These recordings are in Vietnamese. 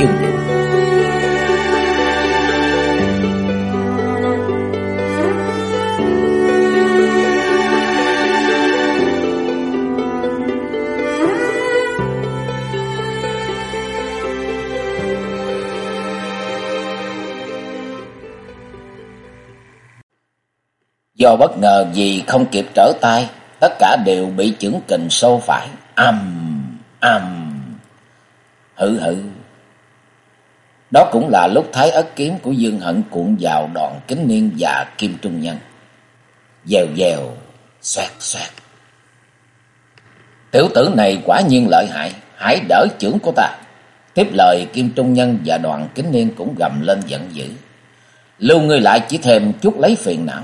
Chương Do bất ngờ vì không kịp trở tay, tất cả đều bị chưởng kình sâu phải. Âm, âm, hự hự đó cũng là lúc thái ất kiếm của Dương Hận cuộn vào đòn kính niên và kim trung nhân. Dèo dèo, xoẹt xoẹt. Tiểu tử này quả nhiên lợi hại, hãy đỡ trưởng của ta. Tiếp lời kim trung nhân và đoàn kính niên cũng gầm lên giận dữ. Lưu ngươi lại chỉ thêm chút lấy phiền não.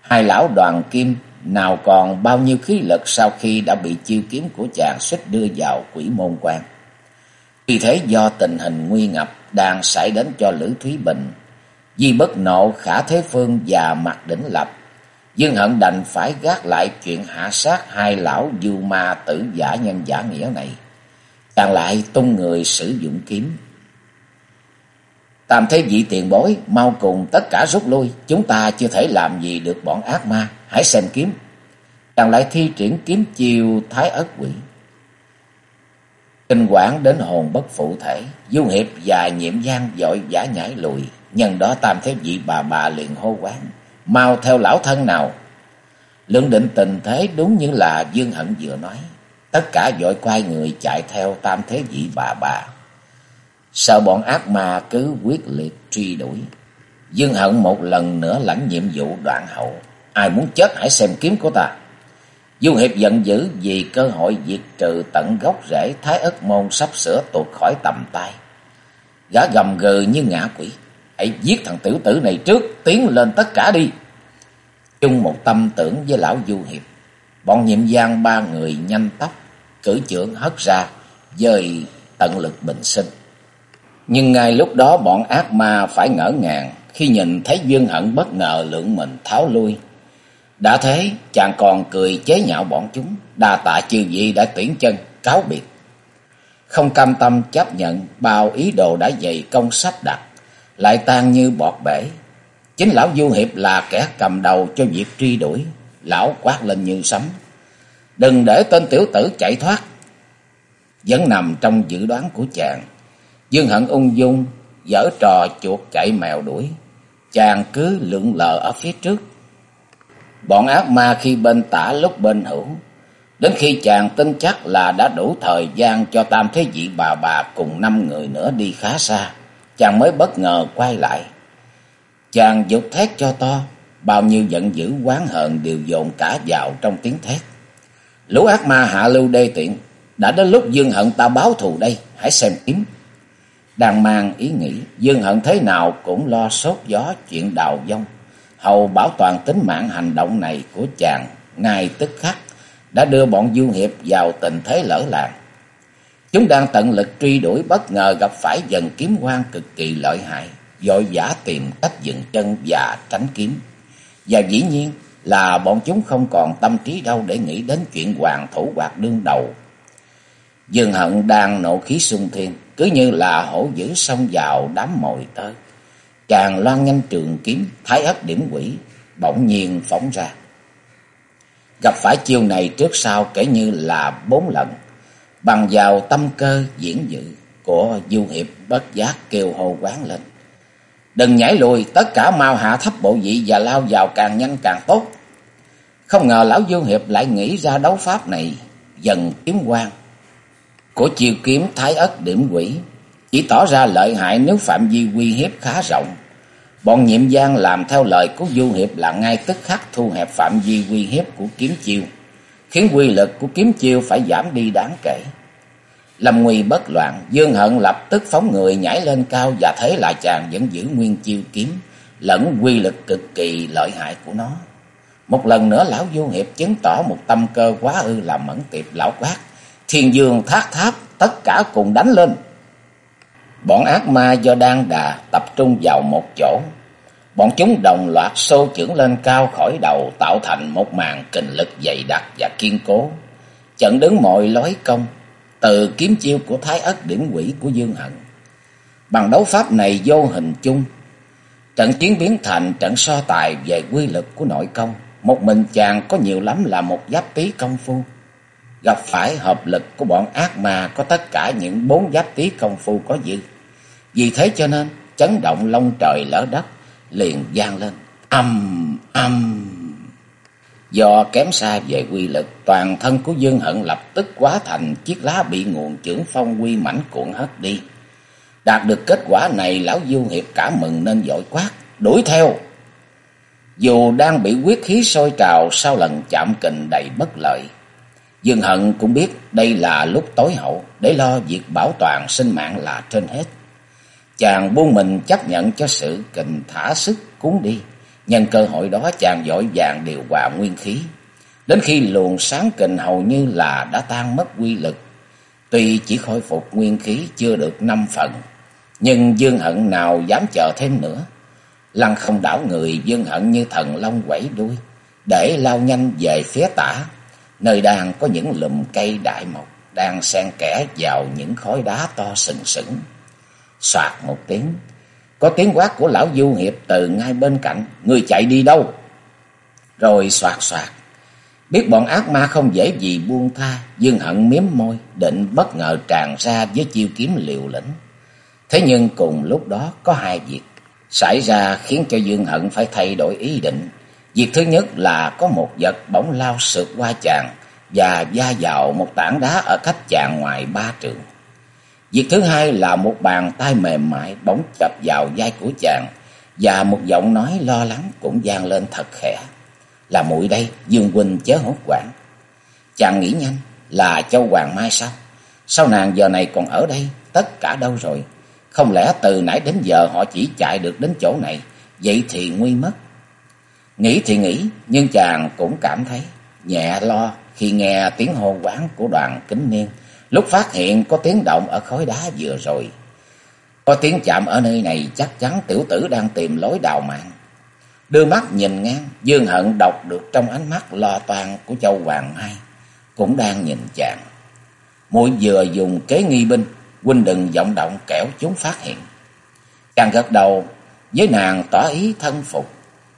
Hai lão đoàn kim nào còn bao nhiêu khí lực sau khi đã bị chiêu kiếm của chàng xích đưa vào quỷ môn quan. Vì thế do tình hình nguy ngập đang xảy đến cho Lữ Thúy Bình, Di bất nộ khả thế phương và mặt đỉnh lập, Dương Hận đành phải gác lại chuyện hạ sát hai lão du ma tử giả nhân giả nghĩa này. Càng lại tung người sử dụng kiếm. Tam thế vị tiền bối, mau cùng tất cả rút lui, chúng ta chưa thể làm gì được bọn ác ma, hãy xem kiếm. Chàng lại thi triển kiếm chiêu thái ất quỷ. Kinh quản đến hồn bất phụ thể, du hiệp và nhiệm gian dội giả nhảy lùi, nhân đó tam thế vị bà bà liền hô quán, mau theo lão thân nào. Lượng định tình thế đúng như là Dương Hận vừa nói, tất cả dội quay người chạy theo tam thế vị bà bà. Sợ bọn ác ma cứ quyết liệt truy đuổi. Dương Hận một lần nữa lãnh nhiệm vụ đoạn hậu. Ai muốn chết hãy xem kiếm của ta. Du Hiệp giận dữ vì cơ hội diệt trừ tận gốc rễ Thái ất môn sắp sửa tuột khỏi tầm tay. Gã gầm gừ như ngã quỷ. Hãy giết thằng tiểu tử này trước, tiến lên tất cả đi. Chung một tâm tưởng với lão Du Hiệp. Bọn nhiệm gian ba người nhanh tóc, cử trưởng hất ra, dời tận lực bình sinh. Nhưng ngay lúc đó bọn ác ma phải ngỡ ngàng khi nhìn thấy Dương Hận bất ngờ lượng mình tháo lui. Đã thế, chàng còn cười chế nhạo bọn chúng, đà tạ chư vị đã tuyển chân, cáo biệt. Không cam tâm chấp nhận bao ý đồ đã dày công sắp đặt, lại tan như bọt bể. Chính lão Du Hiệp là kẻ cầm đầu cho việc truy đuổi, lão quát lên như sấm. Đừng để tên tiểu tử chạy thoát. Vẫn nằm trong dự đoán của chàng. Dương Hận ung dung, dở trò chuột chạy mèo đuổi. Chàng cứ lượn lờ ở phía trước. Bọn ác ma khi bên tả lúc bên hữu. Đến khi chàng tin chắc là đã đủ thời gian cho tam thế vị bà bà cùng năm người nữa đi khá xa. Chàng mới bất ngờ quay lại. Chàng dục thét cho to. Bao nhiêu giận dữ quán hờn đều dồn cả vào trong tiếng thét. Lũ ác ma hạ lưu đê tiện. Đã đến lúc dương hận ta báo thù đây. Hãy xem kiếm. Đang mang ý nghĩ, Dương Hận thế nào cũng lo sốt gió chuyện đào vong. Hầu bảo toàn tính mạng hành động này của chàng, ngay tức khắc, đã đưa bọn du hiệp vào tình thế lỡ làng. Chúng đang tận lực truy đuổi bất ngờ gặp phải dần kiếm quan cực kỳ lợi hại, dội giả tìm cách dừng chân và tránh kiếm. Và dĩ nhiên là bọn chúng không còn tâm trí đâu để nghĩ đến chuyện hoàng thủ hoặc đương đầu. Dương Hận đang nộ khí sung thiên, cứ như là hổ dữ xông vào đám mồi tới Chàng loan nhanh trường kiếm, thái ấp điểm quỷ, bỗng nhiên phóng ra. Gặp phải chiêu này trước sau kể như là bốn lần, bằng vào tâm cơ diễn dự của Du Hiệp bất giác kêu hô quán lên. Đừng nhảy lùi, tất cả mau hạ thấp bộ vị và lao vào càng nhanh càng tốt. Không ngờ lão Du Hiệp lại nghĩ ra đấu pháp này, dần kiếm quang của chiêu kiếm thái ất điểm quỷ chỉ tỏ ra lợi hại nếu phạm vi uy hiếp khá rộng. Bọn nhiệm gian làm theo lời của Du Hiệp là ngay tức khắc thu hẹp phạm vi uy hiếp của kiếm chiêu, khiến quy lực của kiếm chiêu phải giảm đi đáng kể. Lâm nguy bất loạn, Dương Hận lập tức phóng người nhảy lên cao và thấy là chàng vẫn giữ nguyên chiêu kiếm, lẫn quy lực cực kỳ lợi hại của nó. Một lần nữa lão vô hiệp chứng tỏ một tâm cơ quá ư làm mẫn tiệp lão quát. Thiên dương thác tháp, tất cả cùng đánh lên. Bọn ác ma do đang đà tập trung vào một chỗ. Bọn chúng đồng loạt xô trưởng lên cao khỏi đầu tạo thành một màn kình lực dày đặc và kiên cố. Trận đứng mọi lối công, từ kiếm chiêu của Thái Ất điểm quỷ của Dương Hận. Bằng đấu pháp này vô hình chung, trận chiến biến thành trận so tài về quy lực của nội công. Một mình chàng có nhiều lắm là một giáp tí công phu. Gặp phải hợp lực của bọn ác ma có tất cả những bốn giáp tí công phu có dư. Vì thế cho nên chấn động long trời lở đất liền gian lên. Âm âm. Do kém xa về quy lực, toàn thân của Dương Hận lập tức quá thành chiếc lá bị nguồn trưởng phong quy mảnh cuộn hất đi. Đạt được kết quả này, lão Du Hiệp cả mừng nên dội quát, đuổi theo. Dù đang bị quyết khí sôi trào sau lần chạm kình đầy bất lợi, Dương Hận cũng biết đây là lúc tối hậu để lo việc bảo toàn sinh mạng là trên hết. Chàng buông mình chấp nhận cho sự kình thả sức cuốn đi. Nhân cơ hội đó, chàng giỏi vàng điều hòa nguyên khí. Đến khi luồng sáng kình hầu như là đã tan mất quy lực. Tuy chỉ khôi phục nguyên khí chưa được năm phần. Nhưng Dương Hận nào dám chờ thêm nữa. Lăng không đảo người Dương Hận như thần long quẩy đuôi. Để lao nhanh về phía tả. Nơi đang có những lùm cây đại mộc. Đang xen kẽ vào những khối đá to sừng sững. Soạt một tiếng. Có tiếng quát của lão du hiệp từ ngay bên cạnh. Người chạy đi đâu? Rồi soạt soạt. Biết bọn ác ma không dễ gì buông tha. Dương hận miếm môi. Định bất ngờ tràn ra với chiêu kiếm liều lĩnh. Thế nhưng cùng lúc đó có hai việc xảy ra khiến cho Dương Hận phải thay đổi ý định. Việc thứ nhất là có một vật bỗng lao sượt qua chàng và va vào một tảng đá ở cách chàng ngoài ba trường. Việc thứ hai là một bàn tay mềm mại bỗng chập vào vai của chàng và một giọng nói lo lắng cũng vang lên thật khẽ. Là muội đây, Dương quỳnh chớ hốt quản. Chàng nghĩ nhanh là Châu Hoàng Mai sao? Sao nàng giờ này còn ở đây? Tất cả đâu rồi? Không lẽ từ nãy đến giờ họ chỉ chạy được đến chỗ này, vậy thì nguy mất. Nghĩ thì nghĩ, nhưng chàng cũng cảm thấy nhẹ lo khi nghe tiếng hô quán của đoàn kính niên. Lúc phát hiện có tiếng động ở khối đá vừa rồi. Có tiếng chạm ở nơi này chắc chắn tiểu tử đang tìm lối đào mạng. Đưa mắt nhìn ngang, Dương Hận đọc được trong ánh mắt lo toan của Châu Hoàng Mai. Cũng đang nhìn chàng. Mũi vừa dùng kế nghi binh, huynh đừng vọng động kẻo chúng phát hiện. Chàng gật đầu, với nàng tỏ ý thân phục.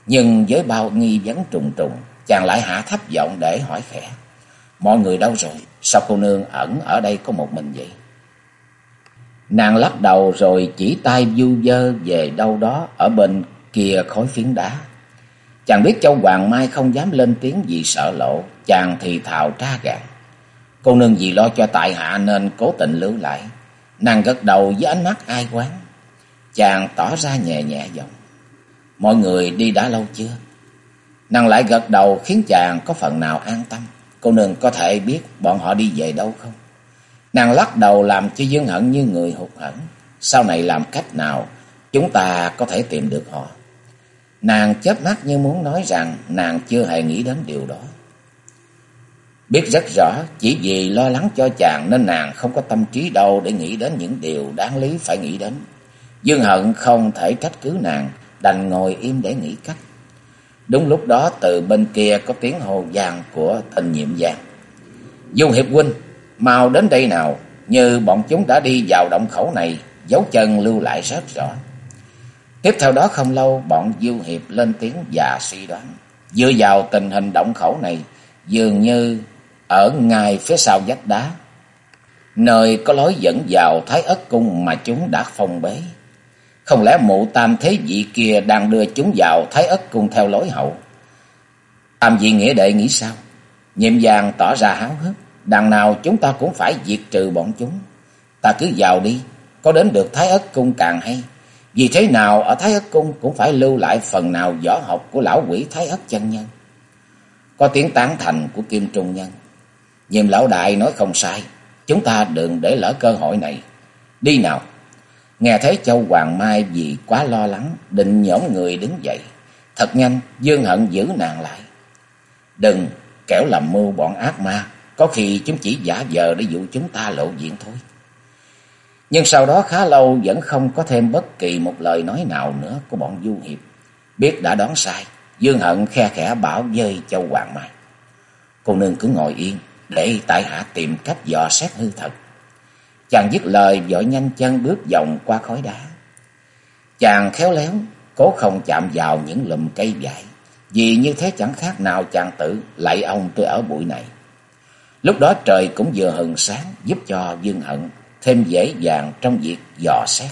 Nhưng với bao nghi vấn trùng trùng, chàng lại hạ thấp giọng để hỏi khẽ. Mọi người đâu rồi? Sao cô nương ẩn ở đây có một mình vậy? Nàng lắc đầu rồi chỉ tay du dơ về đâu đó ở bên kia khối phiến đá. Chàng biết Châu Hoàng Mai không dám lên tiếng vì sợ lộ, chàng thì thào tra gạn. Cô nương vì lo cho tại hạ nên cố tình lưu lại. Nàng gật đầu với ánh mắt ai quán. Chàng tỏ ra nhẹ nhẹ giọng. Mọi người đi đã lâu chưa? Nàng lại gật đầu khiến chàng có phần nào an tâm. Cô nương có thể biết bọn họ đi về đâu không? Nàng lắc đầu làm cho Dương Hận như người hụt hẫng. Sau này làm cách nào chúng ta có thể tìm được họ? Nàng chớp mắt như muốn nói rằng nàng chưa hề nghĩ đến điều đó. Biết rất rõ chỉ vì lo lắng cho chàng nên nàng không có tâm trí đâu để nghĩ đến những điều đáng lý phải nghĩ đến. Dương Hận không thể trách cứ nàng, đành ngồi im để nghĩ cách. Đúng lúc đó từ bên kia có tiếng hồ vang của tên nhiệm vàng. Dung Hiệp huynh, mau đến đây nào, như bọn chúng đã đi vào động khẩu này, dấu chân lưu lại rất rõ. Tiếp theo đó không lâu, bọn Du Hiệp lên tiếng và suy đoán. Dựa vào tình hình động khẩu này, dường như ở ngay phía sau vách đá, nơi có lối dẫn vào Thái Ất Cung mà chúng đã phong bế. Không lẽ mụ tam thế vị kia đang đưa chúng vào Thái Ất Cung theo lối hậu? Tam vị nghĩa đệ nghĩ sao? Nhiệm vàng tỏ ra háo hức. Đằng nào chúng ta cũng phải diệt trừ bọn chúng. Ta cứ vào đi, có đến được Thái Ất Cung càng hay. Vì thế nào ở Thái Ất Cung cũng phải lưu lại phần nào võ học của lão quỷ Thái Ất chân nhân. Có tiếng tán thành của Kim Trung Nhân. Nhiệm lão đại nói không sai. Chúng ta đừng để lỡ cơ hội này. Đi nào. Nghe thấy Châu Hoàng Mai vì quá lo lắng, định nhổm người đứng dậy. Thật nhanh, Dương Hận giữ nàng lại. Đừng, kẻo làm mưu bọn ác ma, có khi chúng chỉ giả vờ để dụ chúng ta lộ diện thôi. Nhưng sau đó khá lâu vẫn không có thêm bất kỳ một lời nói nào nữa của bọn du hiệp. Biết đã đoán sai, Dương Hận khe khẽ bảo dơi Châu Hoàng Mai. Cô nương cứ ngồi yên, để tại hạ tìm cách dò xét hư thật. Chàng dứt lời vội nhanh chân bước vòng qua khói đá. Chàng khéo léo, cố không chạm vào những lùm cây dại. Vì như thế chẳng khác nào chàng tự lạy ông tôi ở bụi này. Lúc đó trời cũng vừa hừng sáng giúp cho Dương Hận thêm dễ dàng trong việc dò xét.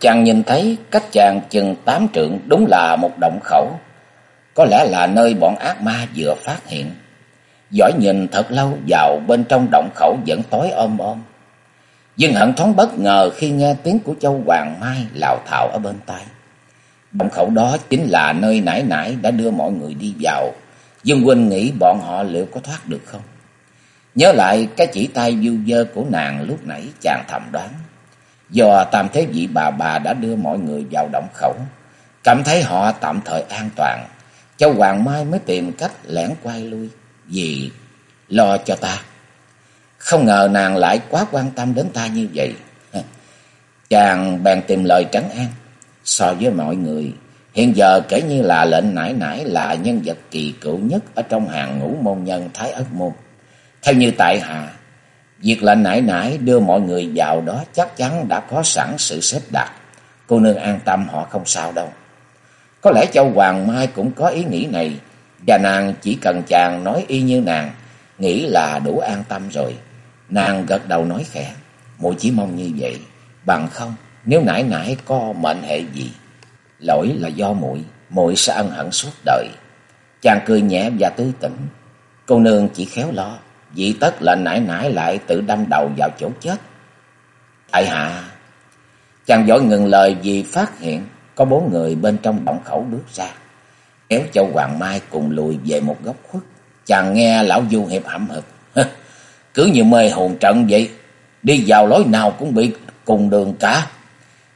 Chàng nhìn thấy cách chàng chừng tám trượng đúng là một động khẩu. Có lẽ là nơi bọn ác ma vừa phát hiện. Giỏi nhìn thật lâu vào bên trong động khẩu vẫn tối ôm ôm. Dương Hận thoáng bất ngờ khi nghe tiếng của Châu Hoàng Mai lào thảo ở bên tay Động khẩu đó chính là nơi nãy nãy đã đưa mọi người đi vào. Dương Huynh nghĩ bọn họ liệu có thoát được không? Nhớ lại cái chỉ tay du dơ của nàng lúc nãy chàng thầm đoán. Do tam thế vị bà bà đã đưa mọi người vào động khẩu. Cảm thấy họ tạm thời an toàn. Châu Hoàng Mai mới tìm cách lẻn quay lui. Vì lo cho ta. Không ngờ nàng lại quá quan tâm đến ta như vậy. Chàng bèn tìm lời trấn an. So với mọi người, hiện giờ kể như là lệnh nải nải là nhân vật kỳ cựu nhất ở trong hàng ngũ môn nhân Thái Ất Môn. Theo như tại hạ, việc lệnh nải nải đưa mọi người vào đó chắc chắn đã có sẵn sự xếp đặt. Cô nương an tâm họ không sao đâu. Có lẽ Châu Hoàng Mai cũng có ý nghĩ này, và nàng chỉ cần chàng nói y như nàng, nghĩ là đủ an tâm rồi. Nàng gật đầu nói khẽ, muội chỉ mong như vậy, bằng không nếu nãy nãy có mệnh hệ gì, lỗi là do muội, muội sẽ ân hận suốt đời. Chàng cười nhẹ và tươi tỉnh, cô nương chỉ khéo lo, vì tất là nãy nãy lại tự đâm đầu vào chỗ chết. Tại hạ, chàng giỏi ngừng lời vì phát hiện có bốn người bên trong động khẩu bước ra. Kéo châu Hoàng Mai cùng lùi về một góc khuất. Chàng nghe lão du hiệp hậm hực. Cứ như mê hồn trận vậy. Đi vào lối nào cũng bị cùng đường cả.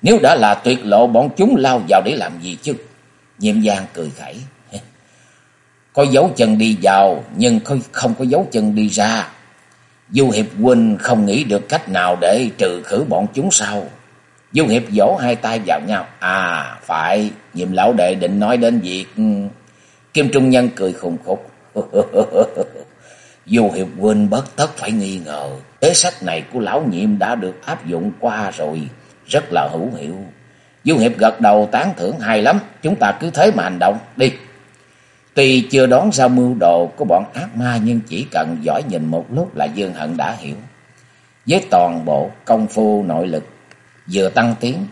Nếu đã là tuyệt lộ bọn chúng lao vào để làm gì chứ? Nhiệm giang cười khẩy. Có dấu chân đi vào nhưng không có dấu chân đi ra. Du Hiệp huynh không nghĩ được cách nào để trừ khử bọn chúng sao? Du Hiệp vỗ hai tay vào nhau. À, phải, nhiệm lão đệ định nói đến việc... Ừ. Kim Trung Nhân cười khùng khục. dù Hiệp huynh bất tất phải nghi ngờ. Kế sách này của lão nhiệm đã được áp dụng qua rồi. Rất là hữu hiệu. Du Hiệp gật đầu tán thưởng hay lắm. Chúng ta cứ thế mà hành động. Đi. Tuy chưa đón ra mưu đồ của bọn ác ma nhưng chỉ cần giỏi nhìn một lúc là Dương Hận đã hiểu. Với toàn bộ công phu nội lực vừa tăng tiến,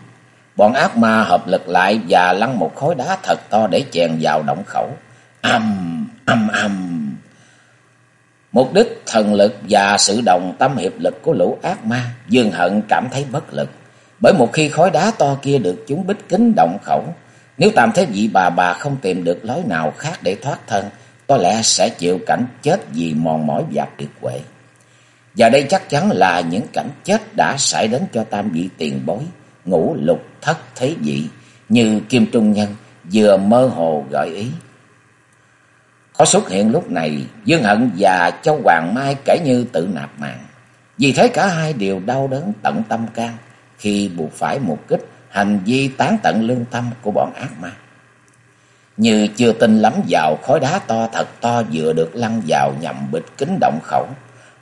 bọn ác ma hợp lực lại và lăn một khối đá thật to để chèn vào động khẩu. Âm, âm, âm. Mục đích thần lực và sự đồng tâm hiệp lực của lũ ác ma, Dương Hận cảm thấy bất lực. Bởi một khi khối đá to kia được chúng bích kính động khẩu, nếu tam thế vị bà bà không tìm được lối nào khác để thoát thân, có lẽ sẽ chịu cảnh chết vì mòn mỏi và tuyệt quệ. Và đây chắc chắn là những cảnh chết đã xảy đến cho tam vị tiền bối, ngũ lục thất thế vị, như Kim Trung Nhân vừa mơ hồ gợi ý. Có xuất hiện lúc này, Dương Hận và Châu Hoàng Mai kể như tự nạp mạng. Vì thế cả hai đều đau đớn tận tâm can khi buộc phải một kích hành vi tán tận lương tâm của bọn ác ma. Như chưa tin lắm vào khối đá to thật to vừa được lăn vào nhằm bịt kính động khẩu.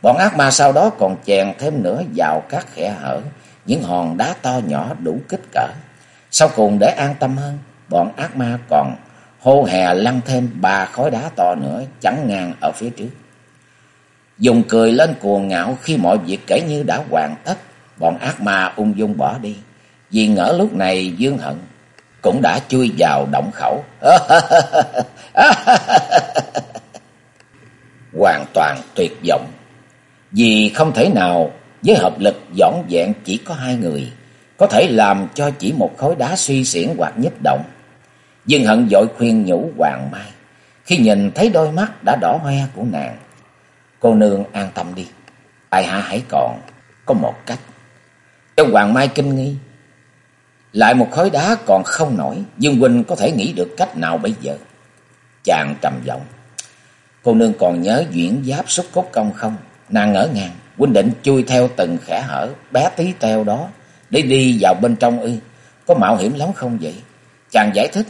Bọn ác ma sau đó còn chèn thêm nữa vào các khe hở, những hòn đá to nhỏ đủ kích cỡ. Sau cùng để an tâm hơn, bọn ác ma còn hô hè lăn thêm ba khối đá to nữa chắn ngang ở phía trước. Dùng cười lên cuồng ngạo khi mọi việc kể như đã hoàn tất, bọn ác ma ung dung bỏ đi. Vì ngỡ lúc này Dương Hận cũng đã chui vào động khẩu. Hoàn toàn tuyệt vọng. Vì không thể nào với hợp lực dõn dẹn chỉ có hai người, có thể làm cho chỉ một khối đá suy xiển hoặc nhích động. Dương Hận dội khuyên nhủ Hoàng Mai, khi nhìn thấy đôi mắt đã đỏ hoe của nàng. Cô nương an tâm đi, tại hạ hãy còn có một cách. cho Hoàng Mai kinh nghi. Lại một khối đá còn không nổi, Dương Huynh có thể nghĩ được cách nào bây giờ? Chàng trầm giọng. Cô nương còn nhớ duyễn giáp xúc cốt công không? Nàng ngỡ ngàng, huynh định chui theo từng khẽ hở, bé tí teo đó, để đi vào bên trong ư. Có mạo hiểm lắm không vậy? Chàng giải thích.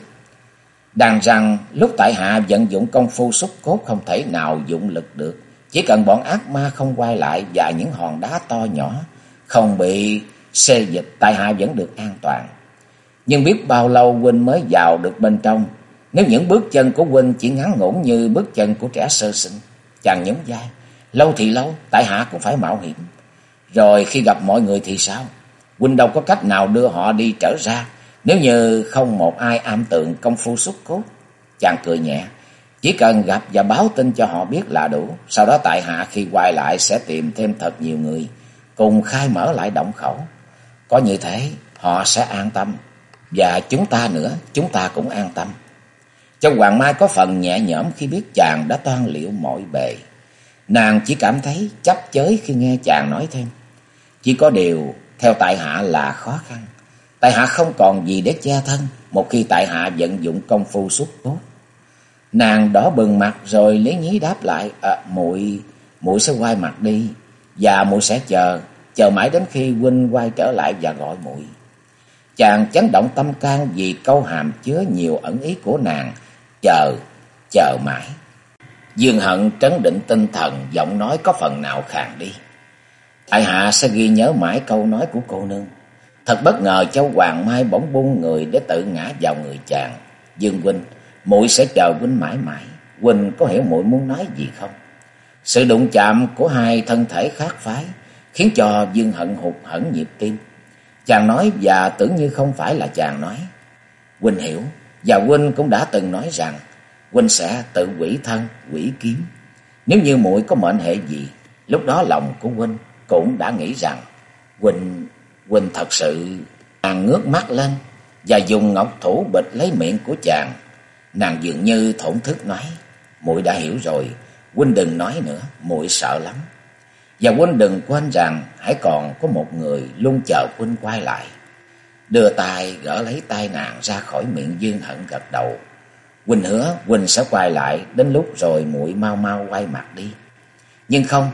Đàn rằng lúc tại hạ vận dụng công phu xúc cốt không thể nào dụng lực được. Chỉ cần bọn ác ma không quay lại và những hòn đá to nhỏ không bị xê dịch tại hạ vẫn được an toàn. Nhưng biết bao lâu huynh mới vào được bên trong. Nếu những bước chân của huynh chỉ ngắn ngủn như bước chân của trẻ sơ sinh. Chàng nhún vai. Lâu thì lâu, tại hạ cũng phải mạo hiểm. Rồi khi gặp mọi người thì sao? Huynh đâu có cách nào đưa họ đi trở ra. Nếu như không một ai am tượng công phu xuất cốt. Chàng cười nhẹ. Chỉ cần gặp và báo tin cho họ biết là đủ. Sau đó tại hạ khi quay lại sẽ tìm thêm thật nhiều người. Cùng khai mở lại động khẩu. Có như thế họ sẽ an tâm. Và chúng ta nữa, chúng ta cũng an tâm. Châu Hoàng Mai có phần nhẹ nhõm khi biết chàng đã toan liệu mọi bề. Nàng chỉ cảm thấy chấp chới khi nghe chàng nói thêm. Chỉ có điều theo tại hạ là khó khăn. Tại hạ không còn gì để che thân một khi tại hạ vận dụng công phu xuất tốt. Nàng đỏ bừng mặt rồi lấy nhí đáp lại. À, muội muội sẽ quay mặt đi. Và muội sẽ chờ. Chờ mãi đến khi huynh quay trở lại và gọi muội Chàng chấn động tâm can vì câu hàm chứa nhiều ẩn ý của nàng. Chờ, chờ mãi. Dương Hận trấn định tinh thần, giọng nói có phần nào khàn đi. Tại hạ sẽ ghi nhớ mãi câu nói của cô nương. Thật bất ngờ châu Hoàng Mai bỗng bung người để tự ngã vào người chàng. Dương Huynh, muội sẽ chờ Huynh mãi mãi. Huynh có hiểu muội muốn nói gì không? Sự đụng chạm của hai thân thể khác phái khiến cho Dương Hận hụt hẫng nhịp tim. Chàng nói và tưởng như không phải là chàng nói. Huynh hiểu, và Huynh cũng đã từng nói rằng Huynh sẽ tự quỷ thân, quỷ kiếm. Nếu như muội có mệnh hệ gì, lúc đó lòng của Huynh cũng đã nghĩ rằng Huynh, Huynh thật sự... Nàng ngước mắt lên và dùng ngọc thủ bịch lấy miệng của chàng. Nàng dường như thổn thức nói, muội đã hiểu rồi, Huynh đừng nói nữa, muội sợ lắm. Và Huynh đừng quên rằng hãy còn có một người luôn chờ Huynh quay lại. Đưa tay gỡ lấy tay nàng ra khỏi miệng Dương Hận gật đầu. Huynh hứa Huynh sẽ quay lại đến lúc rồi muội mau mau quay mặt đi. Nhưng không,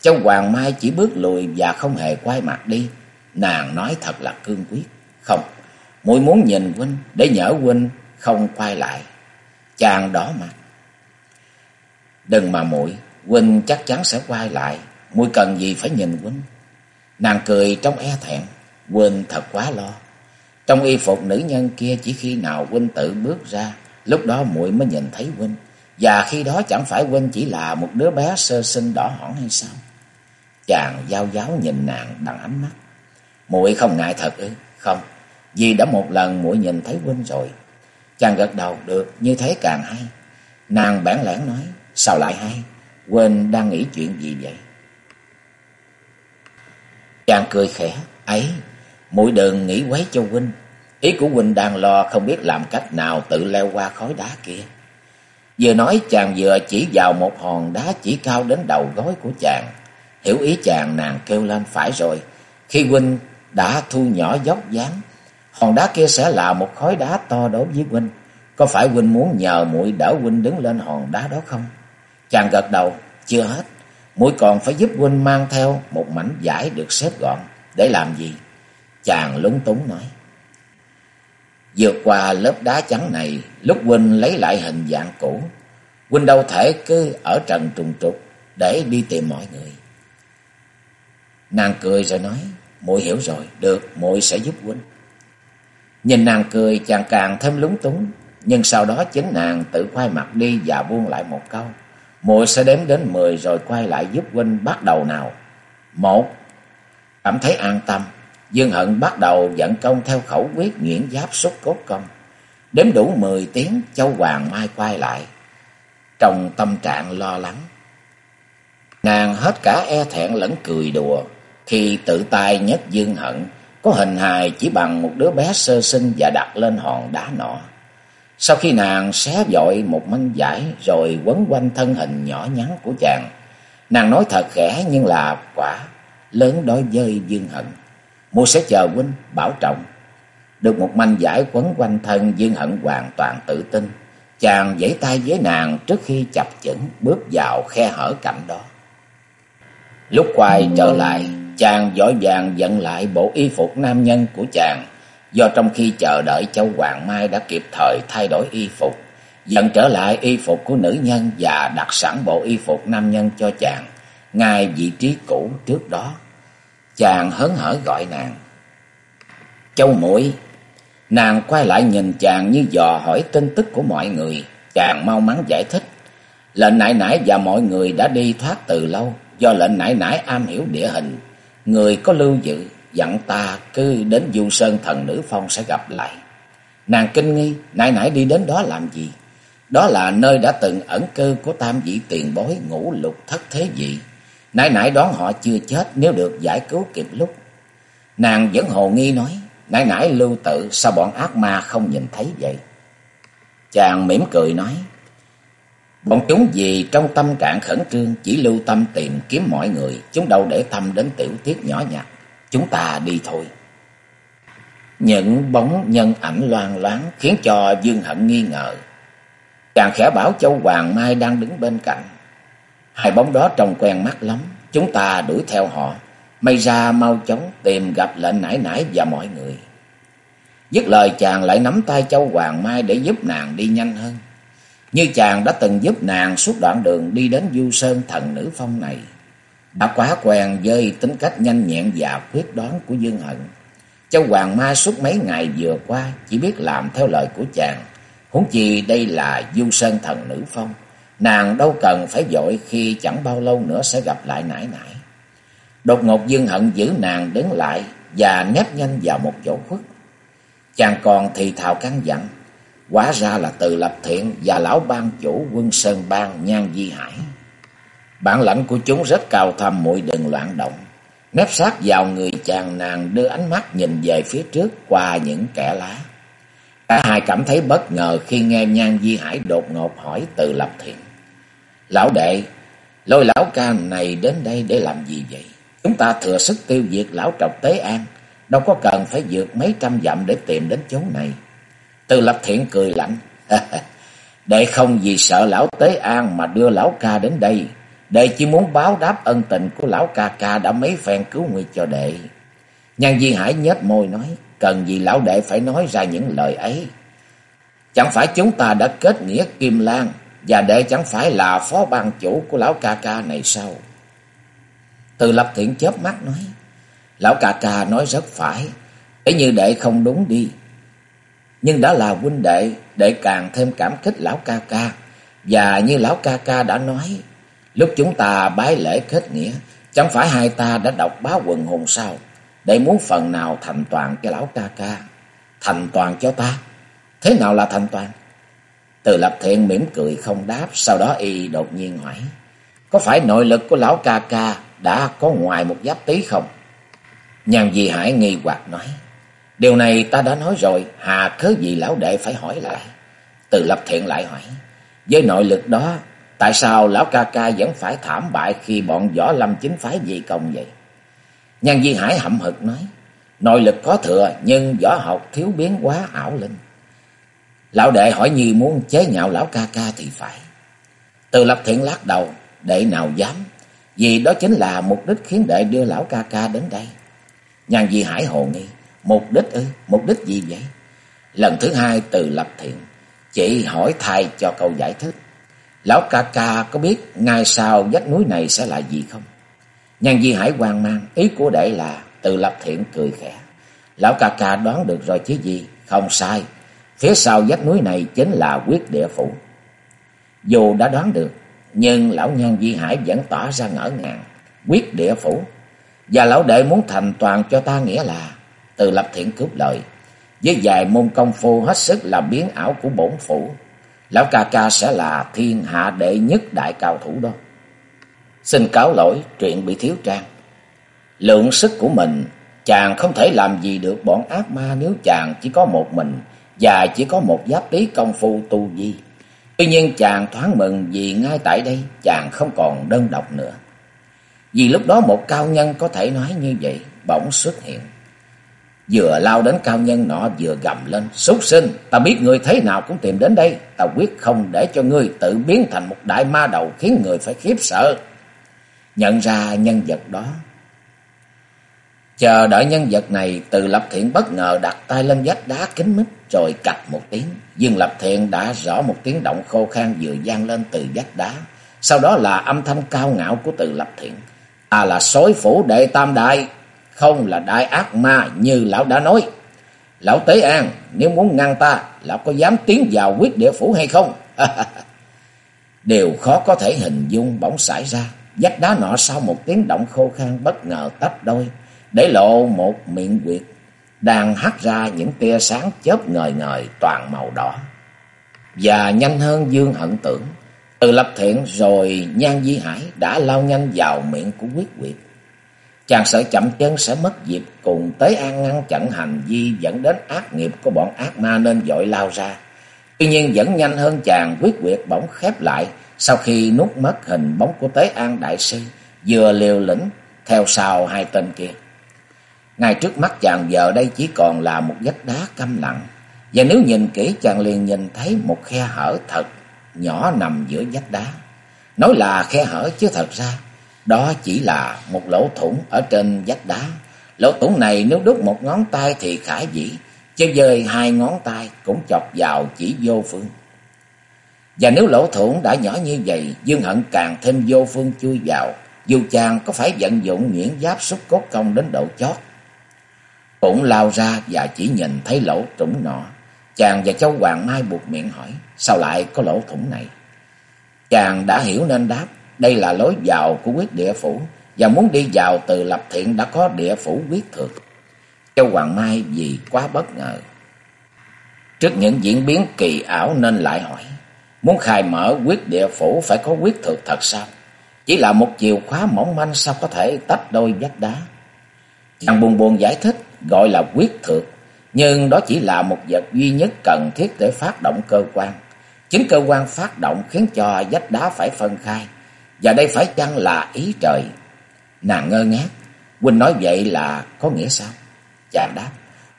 Châu Hoàng Mai chỉ bước lùi và không hề quay mặt đi. Nàng nói thật là cương quyết. Không, muội muốn nhìn Huynh để nhỡ Huynh không quay lại. Chàng đỏ mặt. Đừng mà muội, Huynh chắc chắn sẽ quay lại. Muội cần gì phải nhìn Huynh. Nàng cười trong e thẹn. Huynh thật quá lo. Trong y phục nữ nhân kia chỉ khi nào Huynh tự bước ra Lúc đó muội mới nhìn thấy huynh, và khi đó chẳng phải huynh chỉ là một đứa bé sơ sinh đỏ hỏn hay sao? Chàng giao giáo nhìn nàng bằng ánh mắt. Muội không ngại thật ư? Không, vì đã một lần muội nhìn thấy huynh rồi. Chàng gật đầu được, như thế càng hay. Nàng bản lẽn nói, sao lại hay? Huynh đang nghĩ chuyện gì vậy? Chàng cười khẽ, ấy, muội đừng nghĩ quấy cho huynh. Ý của huynh đang lo không biết làm cách nào tự leo qua khối đá kia. Vừa nói chàng vừa chỉ vào một hòn đá chỉ cao đến đầu gối của chàng. Hiểu ý chàng nàng kêu lên phải rồi. Khi huynh đã thu nhỏ dốc dáng, hòn đá kia sẽ là một khối đá to đối với huynh. Có phải huynh muốn nhờ muội đỡ huynh đứng lên hòn đá đó không? Chàng gật đầu, chưa hết. muội còn phải giúp huynh mang theo một mảnh vải được xếp gọn. Để làm gì? Chàng lúng túng nói. Vượt qua lớp đá trắng này, lúc Huynh lấy lại hình dạng cũ, Huynh đâu thể cứ ở trần trùng trục để đi tìm mọi người. Nàng cười rồi nói, muội hiểu rồi, được, muội sẽ giúp Huynh. Nhìn nàng cười chàng càng thêm lúng túng, nhưng sau đó chính nàng tự quay mặt đi và buông lại một câu. muội sẽ đếm đến mười rồi quay lại giúp Huynh bắt đầu nào. Một, cảm thấy an tâm, Dương Hận bắt đầu dẫn công theo khẩu quyết nghiễn giáp xuất cốt công. Đếm đủ mười tiếng, Châu Hoàng Mai quay lại. Trong tâm trạng lo lắng. Nàng hết cả e thẹn lẫn cười đùa. Khi tự tay nhất Dương Hận, có hình hài chỉ bằng một đứa bé sơ sinh và đặt lên hòn đá nọ. Sau khi nàng xé dội một manh giải rồi quấn quanh thân hình nhỏ nhắn của chàng, Nàng nói thật khẽ nhưng là quả lớn đối với Dương Hận. Mua sẽ chờ huynh bảo trọng. Được một manh giải quấn quanh thân Dương Hận hoàn toàn tự tin. Chàng giãy tay với nàng trước khi chập chững bước vào khe hở cạnh đó. Lúc quay trở lại, chàng vội vàng dẫn lại bộ y phục nam nhân của chàng. Do trong khi chờ đợi Châu Hoàng Mai đã kịp thời thay đổi y phục, dẫn trở lại y phục của nữ nhân và đặt sẵn bộ y phục nam nhân cho chàng, ngay vị trí cũ trước đó. Chàng hớn hở gọi nàng. Châu mũi Nàng quay lại nhìn chàng như dò hỏi tin tức của mọi người. Chàng mau mắn giải thích. Lệnh nại nãy và mọi người đã đi thoát từ lâu. Do lệnh nại nãy am hiểu địa hình. Người có lưu dự dặn ta cứ đến du sơn thần nữ phong sẽ gặp lại. Nàng kinh nghi, nãy nãy đi đến đó làm gì? Đó là nơi đã từng ẩn cư của tam vị tiền bối ngũ lục thất thế vị. Nãy nãy đoán họ chưa chết nếu được giải cứu kịp lúc. Nàng vẫn hồ nghi nói, nãy nãy lưu tự sao bọn ác ma không nhìn thấy vậy? Chàng mỉm cười nói. Bọn chúng vì trong tâm trạng khẩn trương chỉ lưu tâm tìm kiếm mọi người. Chúng đâu để tâm đến tiểu tiết nhỏ nhặt. Chúng ta đi thôi. Những bóng nhân ảnh loan loáng khiến cho Dương Hận nghi ngờ. Chàng khẽ bảo Châu Hoàng Mai đang đứng bên cạnh. Hai bóng đó trông quen mắt lắm. Chúng ta đuổi theo họ. May ra mau chóng tìm gặp lệnh nải nải và mọi người. Dứt lời chàng lại nắm tay Châu Hoàng Mai để giúp nàng đi nhanh hơn. Như chàng đã từng giúp nàng suốt đoạn đường đi đến Du Sơn thần nữ phong này. Đã quá quen với tính cách nhanh nhẹn và quyết đoán của Dương Hận. Châu Hoàng Mai suốt mấy ngày vừa qua chỉ biết làm theo lời của chàng. Huống chi đây là Du Sơn thần nữ phong. Nàng đâu cần phải dội khi chẳng bao lâu nữa sẽ gặp lại nải nải. Đột ngột Dương Hận giữ nàng đứng lại và nép nhanh vào một chỗ khuất. Chàng còn thì thào căn dặn. Hóa ra là từ lập thiện và lão ban chủ quân Sơn Bang Nhan Di Hải. Bản lãnh của chúng rất cao thâm muội đừng loạn động. Nép sát vào người chàng nàng đưa ánh mắt nhìn về phía trước qua những kẻ lá. Cả hai cảm thấy bất ngờ khi nghe Nhan Di Hải đột ngột hỏi từ lập thiện. Lão đệ, lôi lão ca này đến đây để làm gì vậy? Chúng ta thừa sức tiêu diệt lão trọc Tế An, đâu có cần phải vượt mấy trăm dặm để tìm đến chốn này. Từ lập thiện cười lạnh, đệ không vì sợ lão Tế An mà đưa lão ca đến đây. Đệ chỉ muốn báo đáp ân tình của lão ca ca đã mấy phen cứu nguy cho đệ. Nhan Di Hải nhếch môi nói, cần gì lão đệ phải nói ra những lời ấy. Chẳng phải chúng ta đã kết nghĩa Kim Lan và đệ chẳng phải là phó ban chủ của lão ca ca này sao? Từ lập thiện chớp mắt nói. Lão ca ca nói rất phải. Ấy như đệ không đúng đi. Nhưng đã là huynh đệ, đệ càng thêm cảm kích lão ca ca. Và như lão ca ca đã nói, lúc chúng ta bái lễ kết nghĩa, chẳng phải hai ta đã đọc báo quần hồn sao? Đệ muốn phần nào thành toàn cho lão ca ca. Thành toàn cho ta. Thế nào là thành toàn? Từ lập thiện mỉm cười không đáp, sau đó y đột nhiên hỏi. Có phải nội lực của lão ca ca đã có ngoài một giáp tí không? Nhàn Di Hải nghi hoặc nói. Điều này ta đã nói rồi, hà cớ gì lão đệ phải hỏi lại. Từ lập thiện lại hỏi. Với nội lực đó, tại sao lão ca ca vẫn phải thảm bại khi bọn võ lâm chính phái dị công vậy? Nhan Di Hải hậm hực nói. Nội lực có thừa, nhưng võ học thiếu biến quá ảo linh. Lão đệ hỏi như muốn chế nhạo lão ca ca thì phải. Từ lập thiện lắc đầu, đệ nào dám, vì đó chính là mục đích khiến đệ đưa lão ca ca đến đây. Nhan Di Hải hồ nghi. Mục đích ư? Mục đích gì vậy? Lần thứ hai từ lập thiện. Chị hỏi thay cho câu giải thích. Lão ca ca có biết ngay sau vách núi này sẽ là gì không? Nhan Di Hải hoang mang. Ý của đệ là từ lập thiện cười khẽ. Lão ca ca đoán được rồi chứ gì? Không sai. Phía sau vách núi này chính là quyết địa phủ. Dù đã đoán được, nhưng lão Nhan Di Hải vẫn tỏ ra ngỡ ngàng. Quyết địa phủ. Và lão đệ muốn thành toàn cho ta nghĩa là từ lập thiện cướp lời. Với vài môn công phu hết sức là biến ảo của bổn phủ. Lão ca ca sẽ là thiên hạ đệ nhất đại cao thủ đó. Xin cáo lỗi, chuyện bị thiếu trang. Lượng sức của mình, chàng không thể làm gì được bọn ác ma nếu chàng chỉ có một mình và chỉ có một giáp tí công phu tu di Tuy nhiên chàng thoáng mừng vì ngay tại đây chàng không còn đơn độc nữa. Vì lúc đó một cao nhân có thể nói như vậy, bỗng xuất hiện. Vừa lao đến cao nhân nọ vừa gầm lên. Súc sinh, ta biết người thế nào cũng tìm đến đây. Ta quyết không để cho ngươi tự biến thành một đại ma đầu khiến người phải khiếp sợ. Nhận ra nhân vật đó. Chờ đợi nhân vật này từ lập thiện bất ngờ đặt tay lên vách đá kính mít rồi cạch một tiếng. Dương lập thiện đã rõ một tiếng động khô khan vừa gian lên từ vách đá. Sau đó là âm thanh cao ngạo của từ lập thiện. Ta là sói phủ đệ tam đại không là đại ác ma như lão đã nói. Lão Tế An, nếu muốn ngăn ta, lão có dám tiến vào quyết địa phủ hay không? Điều khó có thể hình dung bỗng xảy ra. Vách đá nọ sau một tiếng động khô khan bất ngờ tách đôi, để lộ một miệng quyệt đang hắt ra những tia sáng chớp ngời ngời toàn màu đỏ. Và nhanh hơn Dương hận tưởng, từ lập thiện rồi Nhan Di Hải đã lao nhanh vào miệng của quyết quyệt. Chàng sợ chậm chân sẽ mất dịp cùng tới an ngăn chặn hành vi dẫn đến ác nghiệp của bọn ác ma nên dội lao ra. Tuy nhiên vẫn nhanh hơn chàng, quyết quyệt bỗng khép lại sau khi nuốt mất hình bóng của Tế An Đại Sư, vừa liều lĩnh theo sau hai tên kia. Ngay trước mắt chàng giờ đây chỉ còn là một vách đá câm lặng. Và nếu nhìn kỹ chàng liền nhìn thấy một khe hở thật nhỏ nằm giữa vách đá. Nói là khe hở chứ thật ra đó chỉ là một lỗ thủng ở trên vách đá. Lỗ thủng này nếu đút một ngón tay thì khả dĩ, chứ dơi hai ngón tay cũng chọc vào chỉ vô phương. Và nếu lỗ thủng đã nhỏ như vậy, Dương Hận càng thêm vô phương chui vào, dù chàng có phải vận dụng nhuyễn giáp xúc cốt công đến độ chót. Cũng lao ra và chỉ nhìn thấy lỗ thủng nọ. Chàng và Châu Hoàng Mai buộc miệng hỏi, sao lại có lỗ thủng này? Chàng đã hiểu nên đáp, đây là lối vào của quyết địa phủ và muốn đi vào từ lập thiện đã có địa phủ quyết thực. Châu Hoàng Mai vì quá bất ngờ. Trước những diễn biến kỳ ảo nên lại hỏi, muốn khai mở quyết địa phủ phải có quyết thực thật sao? Chỉ là một chiều khóa mỏng manh sao có thể tách đôi vách đá? Chàng buồn buồn giải thích gọi là quyết thực, nhưng đó chỉ là một vật duy nhất cần thiết để phát động cơ quan. Chính cơ quan phát động khiến cho vách đá phải phân khai và đây phải chăng là ý trời? Nàng ngơ ngác. Huynh nói vậy là có nghĩa sao? Chàng đáp.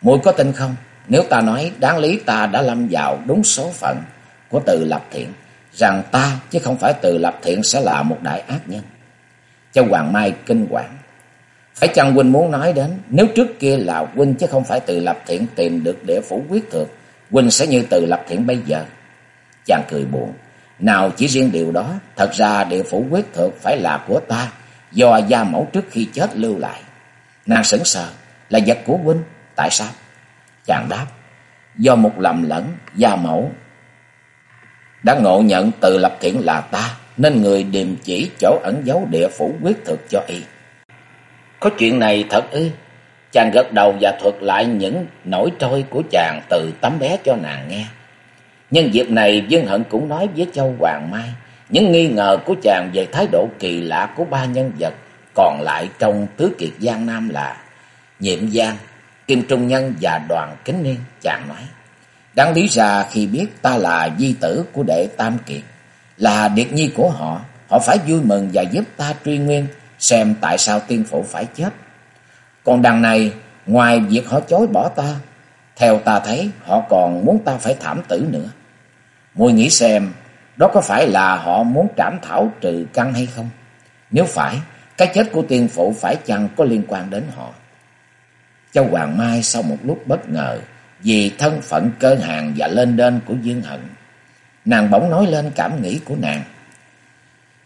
Muội có tin không? Nếu ta nói đáng lý ta đã lâm vào đúng số phận của từ lập thiện. Rằng ta chứ không phải từ lập thiện sẽ là một đại ác nhân. Châu Hoàng Mai kinh quản. Phải chăng Huynh muốn nói đến, nếu trước kia là Huynh chứ không phải từ lập thiện tìm được địa phủ quyết thượng. Huynh sẽ như từ lập thiện bây giờ. Chàng cười buồn. Nào chỉ riêng điều đó, thật ra địa phủ quyết thực phải là của ta, do gia mẫu trước khi chết lưu lại. Nàng sững sờ, là vật của huynh, tại sao? Chàng đáp, do một lầm lẫn, gia mẫu đã ngộ nhận từ lập thiện là ta, nên người điềm chỉ chỗ ẩn giấu địa phủ quyết thực cho y. Có chuyện này thật ư? Chàng gật đầu và thuật lại những nỗi trôi của chàng từ tấm bé cho nàng nghe. Nhân dịp này Dương Hận cũng nói với Châu Hoàng Mai những nghi ngờ của chàng về thái độ kỳ lạ của ba nhân vật còn lại trong Tứ Kiệt Giang Nam là Nhiệm Giang, Kim Trung Nhân và Đoàn Kính Niên. Chàng nói, đáng lý ra khi biết ta là di tử của đệ Tam Kiệt, là điệt nhi của họ, họ phải vui mừng và giúp ta truy nguyên xem tại sao tiên phụ phải chết. Còn đằng này, ngoài việc họ chối bỏ ta, theo ta thấy họ còn muốn ta phải thảm tử nữa. Mùi nghĩ xem, đó có phải là họ muốn trảm thảo trừ căn hay không? Nếu phải, cái chết của tiên phụ phải chăng có liên quan đến họ? Châu Hoàng Mai sau một lúc bất ngờ, vì thân phận cơ hàng và lên đên của Dương Hận, nàng bỗng nói lên cảm nghĩ của nàng.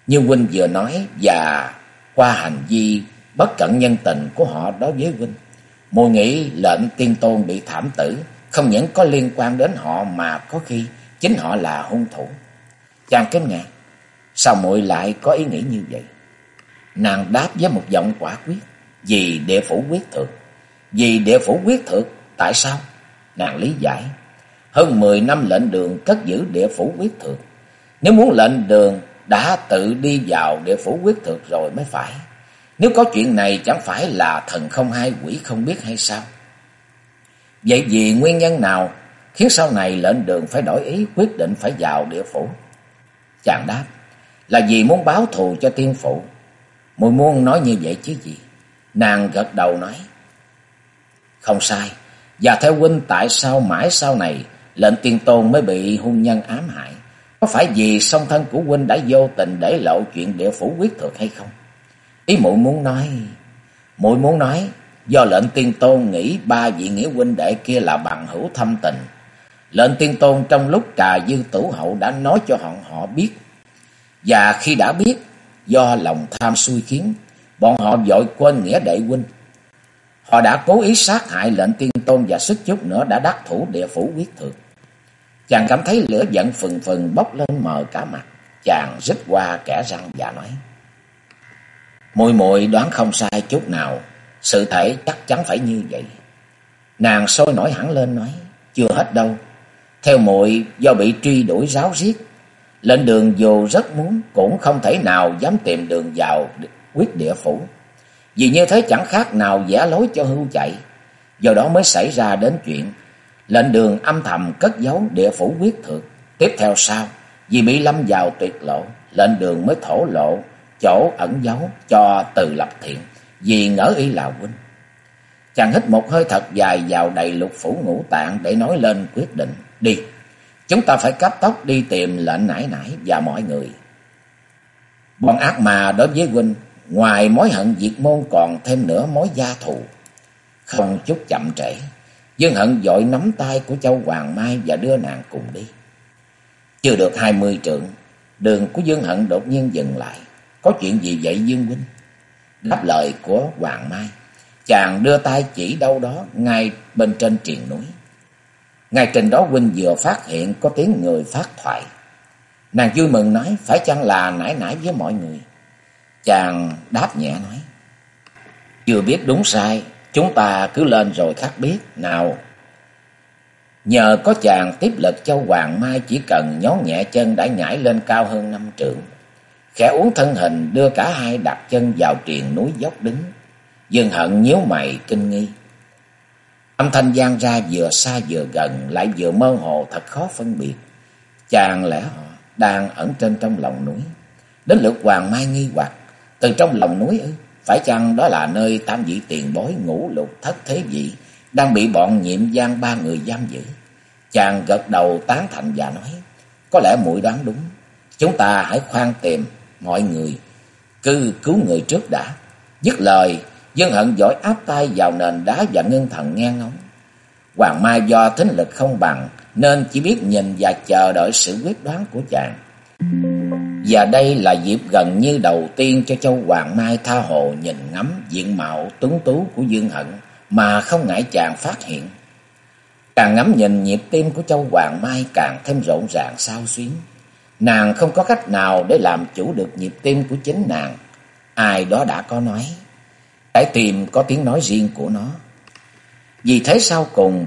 Như Huynh vừa nói và qua hành vi bất cẩn nhân tình của họ đối với Huynh, mùi nghĩ lệnh tiên tôn bị thảm tử không những có liên quan đến họ mà có khi chính họ là hung thủ. Chàng kinh ngạc, sao muội lại có ý nghĩ như vậy? Nàng đáp với một giọng quả quyết, vì địa phủ quyết thượng. Vì địa phủ quyết thượng, tại sao? Nàng lý giải, hơn mười năm lệnh đường cất giữ địa phủ quyết thượng. Nếu muốn lệnh đường đã tự đi vào địa phủ quyết thượng rồi mới phải. Nếu có chuyện này chẳng phải là thần không hai quỷ không biết hay sao? Vậy vì nguyên nhân nào khiến sau này lệnh đường phải đổi ý quyết định phải vào địa phủ. Chàng đáp, là vì muốn báo thù cho tiên phụ. Muội muôn nói như vậy chứ gì? Nàng gật đầu nói. Không sai. Và theo huynh tại sao mãi sau này lệnh tiên tôn mới bị hung nhân ám hại? Có phải vì song thân của huynh đã vô tình để lộ chuyện địa phủ quyết thuật hay không? Ý muội muốn nói... muội muốn nói do lệnh tiên tôn nghĩ ba vị nghĩa huynh đệ kia là bằng hữu thâm tình. Lệnh tiên tôn trong lúc trà dư tử hậu đã nói cho họ họ biết. Và khi đã biết, do lòng tham xui khiến, bọn họ vội quên nghĩa đệ huynh. Họ đã cố ý sát hại lệnh tiên tôn và sức chút nữa đã đắc thủ địa phủ quyết thượng. Chàng cảm thấy lửa giận phừng phừng bốc lên mờ cả mặt. Chàng rít qua kẻ răng và nói. Mùi muội đoán không sai chút nào. Sự thể chắc chắn phải như vậy. Nàng sôi nổi hẳn lên nói. Chưa hết đâu. Theo muội do bị truy đuổi ráo riết. Lên đường dù rất muốn cũng không thể nào dám tìm đường vào quyết địa phủ. Vì như thế chẳng khác nào giả lối cho hưu chạy. Do đó mới xảy ra đến chuyện lệnh đường âm thầm cất giấu địa phủ quyết thượng. Tiếp theo sau, vì bị lâm vào tuyệt lộ, lệnh đường mới thổ lộ chỗ ẩn giấu cho từ lập thiện, vì ngỡ y là huynh. Chàng hít một hơi thật dài vào đầy lục phủ ngũ tạng để nói lên quyết định. Đi, chúng ta phải cấp tốc đi tìm lệnh nãi nãi và mọi người. Bọn ác mà đối với huynh, ngoài mối hận diệt môn còn thêm nữa mối gia thù. Không chút chậm trễ, Dương Hận dội nắm tay của Châu Hoàng Mai và đưa nàng cùng đi. Chưa được hai mươi trượng, đường của Dương Hận đột nhiên dừng lại. Có chuyện gì vậy Dương Huynh? Đáp lời của Hoàng Mai, chàng đưa tay chỉ đâu đó ngay bên trên triền núi. Ngay trên đó Huynh vừa phát hiện có tiếng người phát thoại. Nàng vui mừng nói, phải chăng là nãy nãy với mọi người? Chàng đáp nhẹ nói, chưa biết đúng sai, Chúng ta cứ lên rồi khác biết. Nào! Nhờ có chàng tiếp lực châu Hoàng Mai chỉ cần nhón nhẹ chân đã nhảy lên cao hơn năm trượng. Khẽ uống thân hình đưa cả hai đặt chân vào triền núi dốc đứng. Dương hận nhíu mày kinh nghi. Âm thanh gian ra vừa xa vừa gần lại vừa mơ hồ thật khó phân biệt. Chàng lẽ họ đang ẩn trên trong lòng núi. Đến lượt Hoàng Mai nghi hoặc từ trong lòng núi ư? Phải chăng đó là nơi tam vị tiền bối ngũ lục thất thế vị đang bị bọn nhiệm gian ba người giam giữ? Chàng gật đầu tán thành và nói, có lẽ muội đoán đúng. Chúng ta hãy khoan tìm mọi người, cứ cứu người trước đã. Dứt lời, dân hận giỏi áp tay vào nền đá và ngưng thần nghe ngóng. Hoàng Mai do thính lực không bằng, nên chỉ biết nhìn và chờ đợi sự quyết đoán của chàng. Và đây là dịp gần như đầu tiên cho Châu Hoàng Mai tha hồ nhìn ngắm diện mạo tuấn tú của Dương Hận mà không ngại chàng phát hiện. Càng ngắm nhìn nhịp tim của Châu Hoàng Mai càng thêm rộn ràng sao xuyến. Nàng không có cách nào để làm chủ được nhịp tim của chính nàng. Ai đó đã có nói. Trái tim có tiếng nói riêng của nó. Vì thế sau cùng,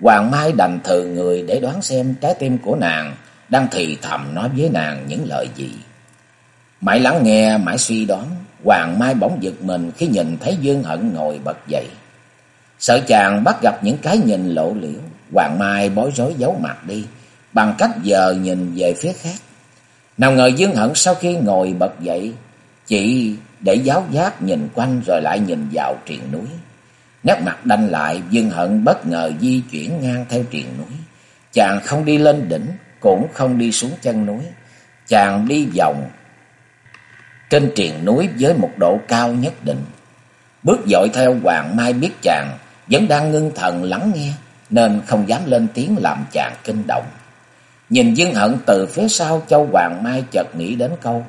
Hoàng Mai đành thờ người để đoán xem trái tim của nàng đang thì thầm nói với nàng những lời gì. Mãi lắng nghe, mãi suy đoán, Hoàng Mai bỗng giật mình khi nhìn thấy Dương Hận ngồi bật dậy. Sợ chàng bắt gặp những cái nhìn lộ liễu, Hoàng Mai bối rối giấu mặt đi, bằng cách giờ nhìn về phía khác. Nào ngờ Dương Hận sau khi ngồi bật dậy, chỉ để giáo giác nhìn quanh rồi lại nhìn vào triền núi. Nét mặt đanh lại, Dương Hận bất ngờ di chuyển ngang theo triền núi. Chàng không đi lên đỉnh, cũng không đi xuống chân núi. Chàng đi vòng trên triền núi với một độ cao nhất định. Bước dội theo Hoàng Mai biết chàng vẫn đang ngưng thần lắng nghe, nên không dám lên tiếng làm chàng kinh động. Nhìn Dương Hận từ phía sau Châu Hoàng Mai chợt nghĩ đến câu,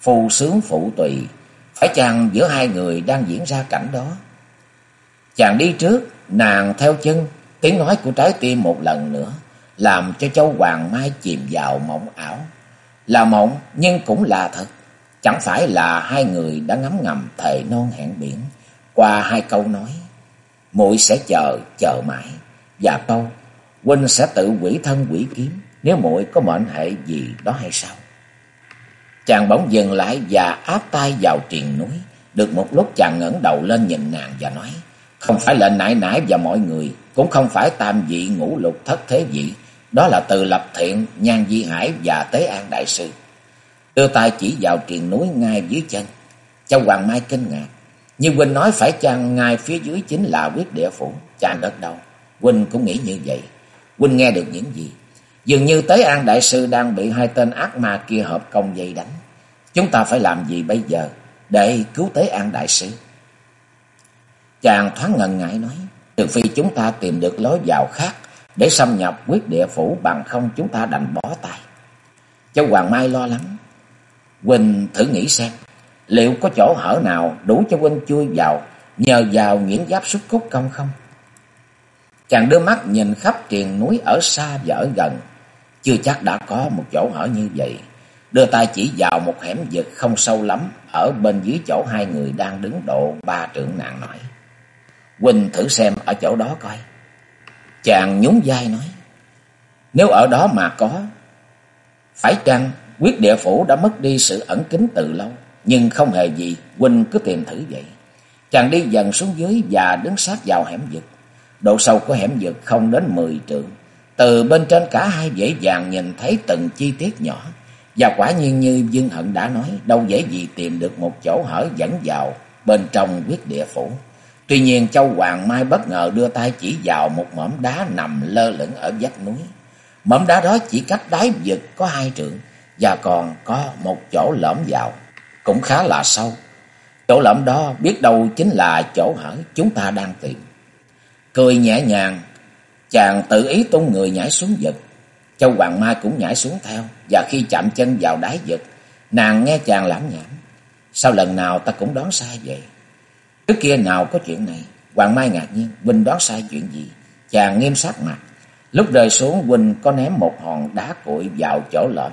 phù sướng phụ tùy, phải chàng giữa hai người đang diễn ra cảnh đó. Chàng đi trước, nàng theo chân, tiếng nói của trái tim một lần nữa làm cho Châu Hoàng Mai chìm vào mộng ảo. Là mộng nhưng cũng là thật. Chẳng phải là hai người đã ngấm ngầm thề non hẹn biển qua hai câu nói. muội sẽ chờ, chờ mãi. Và câu, huynh sẽ tự quỷ thân quỷ kiếm nếu muội có mệnh hệ gì đó hay sao. Chàng bỗng dừng lại và áp tay vào triền núi. Được một lúc chàng ngẩng đầu lên nhìn nàng và nói, không phải lệnh nại nãi và mọi người, cũng không phải tam vị ngũ lục thất thế vị, đó là từ Lập Thiện, Nhan Di Hải và Tế An Đại Sư. Đưa tay chỉ vào triền núi ngay dưới chân. Châu Hoàng Mai kinh ngạc. Nhưng Huynh nói phải chăng ngay phía dưới chính là quyết địa phủ. Chàng đất đâu. Huynh cũng nghĩ như vậy. Huynh nghe được những gì? Dường như Tế An Đại Sư đang bị hai tên ác ma kia hợp công dây đánh. Chúng ta phải làm gì bây giờ để cứu Tế An Đại Sư? Chàng thoáng ngần ngại nói. Trừ phi chúng ta tìm được lối vào khác để xâm nhập quyết địa phủ bằng không chúng ta đành bỏ tay. Châu Hoàng Mai lo lắng. quỳnh thử nghĩ xem, liệu có chỗ hở nào đủ cho quỳnh chui vào nhờ vào nghiễn giáp xuất cốt công không? Chàng đưa mắt nhìn khắp triền núi ở xa và ở gần, chưa chắc đã có một chỗ hở như vậy. Đưa tay chỉ vào một hẻm vực không sâu lắm, ở bên dưới chỗ hai người đang đứng độ ba trượng nạn nói. Quỳnh thử xem ở chỗ đó coi. Chàng nhún vai nói. Nếu ở đó mà có. Phải chăng quyết địa phủ đã mất đi sự ẩn kín từ lâu. Nhưng không hề gì. Quỳnh cứ tìm thử vậy. Chàng đi dần xuống dưới và đứng sát vào hẻm vực. Độ sâu của hẻm vực không đến mười trượng. Từ bên trên cả hai dễ dàng nhìn thấy từng chi tiết nhỏ. Và quả nhiên như Dương Hận đã nói, đâu dễ gì tìm được một chỗ hở dẫn vào bên trong quyết địa phủ. Tuy nhiên Châu Hoàng Mai bất ngờ đưa tay chỉ vào một mỏm đá nằm lơ lửng ở vách núi. Mỏm đá đó chỉ cách đáy vực có hai trượng và còn có một chỗ lõm vào, cũng khá là sâu. Chỗ lõm đó biết đâu chính là chỗ hở chúng ta đang tìm. Cười nhẹ nhàng, chàng tự ý tung người nhảy xuống vực. Châu Hoàng Mai cũng nhảy xuống theo và khi chạm chân vào đáy vực, nàng nghe chàng lãm nhảm. Sao lần nào ta cũng đoán sai vậy? Trước kia nào có chuyện này, Hoàng Mai ngạc nhiên, Huynh đoán sai chuyện gì? Chàng nghiêm sắc mặt. Lúc rơi xuống Huynh có ném một hòn đá cuội vào chỗ lõm.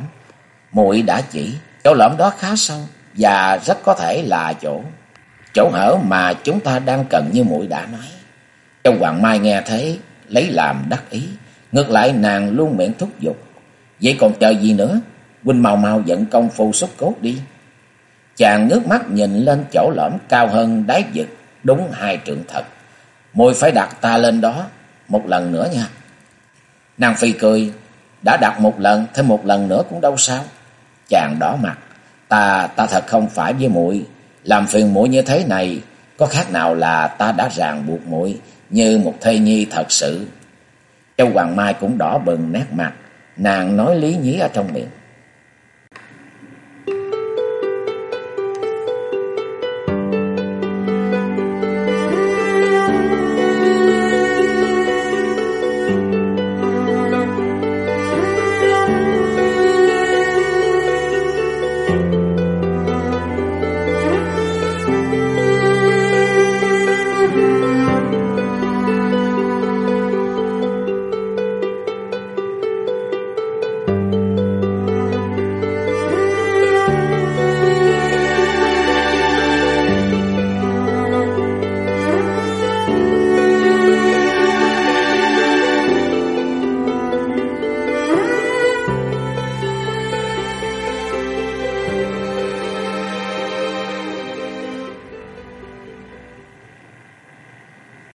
muội đã chỉ, chỗ lõm đó khá sâu và rất có thể là chỗ chỗ hở mà chúng ta đang cần như muội đã nói. Châu Hoàng Mai nghe thấy lấy làm đắc ý, ngược lại nàng luôn miệng thúc giục. Vậy còn chờ gì nữa? Huynh mau mau dẫn công phu xuất cốt đi. Chàng ngước mắt nhìn lên chỗ lõm cao hơn đáy vực, đúng hai trượng thật. Môi phải đặt ta lên đó, một lần nữa nha. Nàng Phi cười, đã đặt một lần, thêm một lần nữa cũng đâu sao. Chàng đỏ mặt, ta, ta thật không phải với muội làm phiền muội như thế này, có khác nào là ta đã ràng buộc muội như một thê nhi thật sự. Châu Hoàng Mai cũng đỏ bừng nét mặt, nàng nói lý nhí ở trong miệng.